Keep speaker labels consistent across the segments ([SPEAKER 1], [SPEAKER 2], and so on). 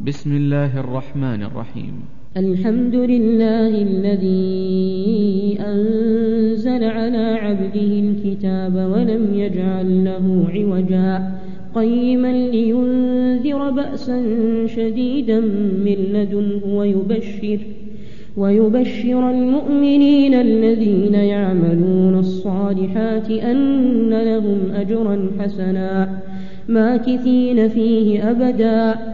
[SPEAKER 1] بسم الله الرحمن الرحيم.
[SPEAKER 2] الحمد لله الذي أنزل على عبده الكتاب ولم يجعل له عوجا. قيما لينذر بأسا شديدا من لدنه ويبشر ويبشر المؤمنين الذين يعملون الصالحات أن لهم أجرا حسنا ماكثين فيه أبدا.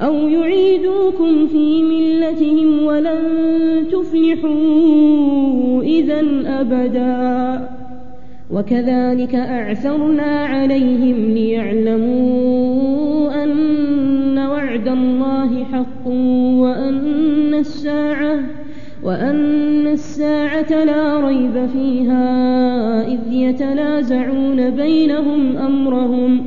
[SPEAKER 2] أو يعيدوكم في ملتهم ولن تفلحوا إذا أبدا. وكذلك أعثرنا عليهم ليعلموا أن وعد الله حق وأن الساعة وأن الساعة لا ريب فيها إذ يتنازعون بينهم أمرهم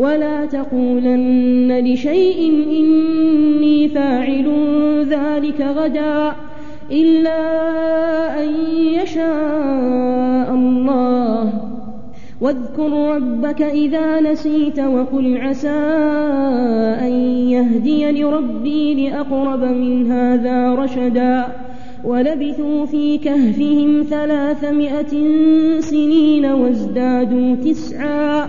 [SPEAKER 2] ولا تقولن لشيء إني فاعل ذلك غدا إلا أن يشاء الله. واذكر ربك إذا نسيت وقل عسى أن يهديني ربي لأقرب من هذا رشدا. ولبثوا في كهفهم ثلاثمائة سنين وازدادوا تسعا.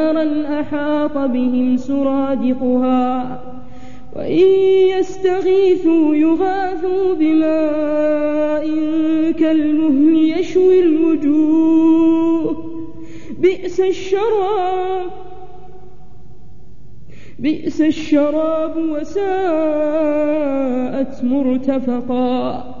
[SPEAKER 2] أحاط بهم سرادقها وإن يستغيثوا يغاثوا بماء كالمهل يشوي الوجوه. بئس الشراب بئس الشراب وساءت مرتفقا.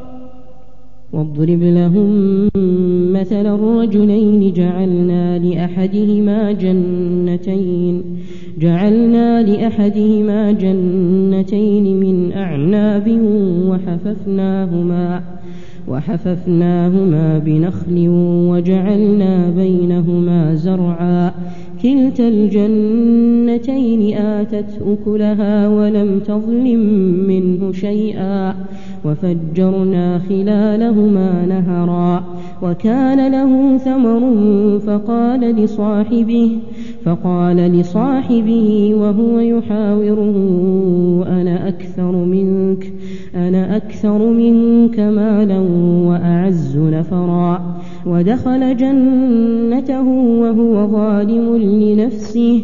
[SPEAKER 3] واضرب لهم مثل الرجلين جعلنا لأحدهما جنتين جعلنا لأحدهما جنتين من أعناب وحففناهما وحففناهما بنخل وجعلنا بينهما زرعا.
[SPEAKER 2] كلتا الجنتين آتت أكلها ولم تظلم منه شيئا. وفجرنا خلالهما نهرا وكان له ثمر فقال لصاحبه فقال لصاحبه وهو يحاوره أنا أكثر منك أنا أكثر منك مالا وأعز نفرا. ودخل جنته وهو ظالم لنفسه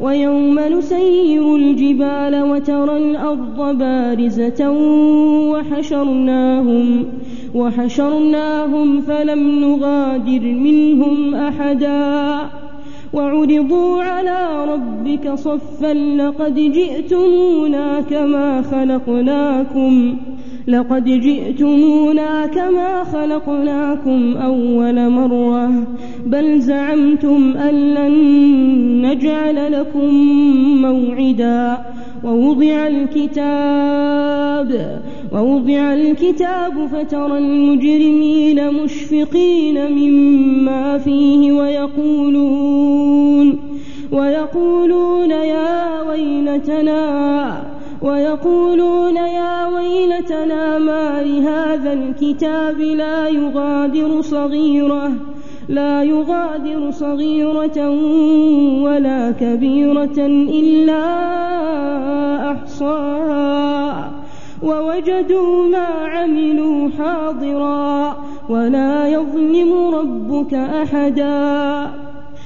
[SPEAKER 2] ويوم نسير الجبال وترى الأرض بارزة وحشرناهم وحشرناهم فلم نغادر منهم أحدا. وعرضوا على ربك صفا لقد جئتمونا كما خلقناكم. لقد جئتمونا كما خلقناكم أول مرة بل زعمتم أن لن نجعل لكم موعدا. ووضع الكتاب ووضع الكتاب فترى المجرمين مشفقين مما فيه ويقولون ويقولون يا ويلتنا ويقولون يا ويلتنا ما لهذا الكتاب لا يغادر صغيرة لا يغادر صغيرة ولا كبيرة إلا أحصاها. ووجدوا ما عملوا حاضرا ولا يظلم ربك أحدا.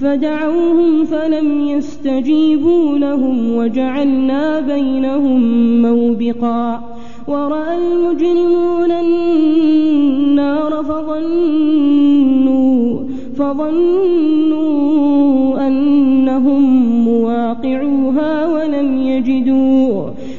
[SPEAKER 2] فدعوهم فلم يستجيبوا لهم وجعلنا بينهم موبقا ورأى المجرمون النار فظنوا فظنوا أنهم مواقعوها ولم يجدوا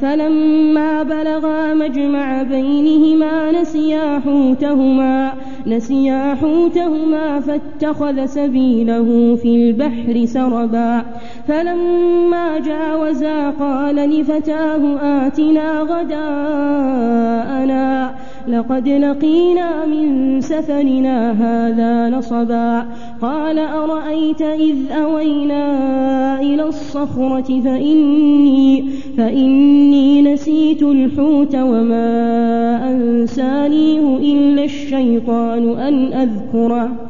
[SPEAKER 2] فلما بلغا مجمع بينهما نسيا حوتهما نسيا حوتهما فاتخذ سبيله في البحر سربا. فلما جاوزا قال لفتاه آتنا غداءنا. لقد لقينا من سفرنا هذا نصبا. قال أرأيت إذ أوينا إلى الصخرة فإني, فإني نسيت الحوت وما أنسانيه إلا الشيطان أن أذكره.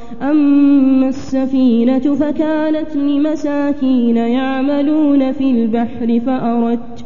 [SPEAKER 2] أما السفينة فكانت لمساكين يعملون في البحر فأردت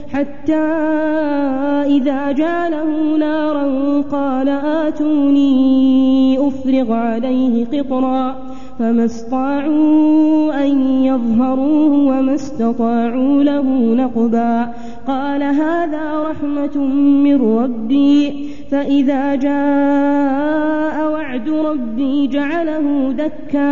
[SPEAKER 2] حتى إذا جعله نارا قال آتوني أفرغ عليه قطرا فما استطاعوا أن يظهروه وما استطاعوا له نقبا قال هذا رحمة من ربي فإذا جاء وعد ربي جعله دكا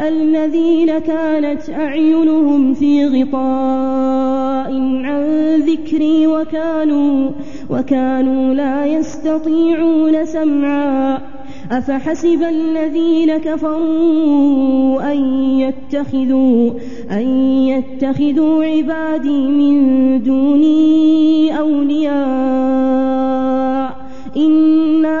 [SPEAKER 2] الذين كانت أعينهم في غطاء عن ذكري وكانوا وكانوا لا يستطيعون سمعا. أفحسب الذين كفروا أن يتخذوا أن يتخذوا عبادي من دوني أولياء. إنا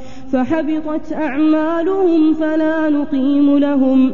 [SPEAKER 2] فحبطت أعمالهم فلا نقيم لهم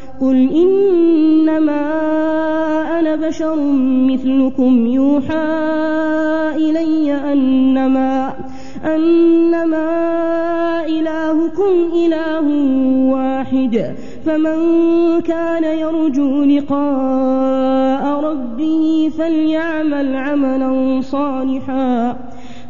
[SPEAKER 2] قل إنما أنا بشر مثلكم يوحى إلي أنما أنما إلهكم إله واحد فمن كان يرجو لقاء ربه فليعمل عملا صالحا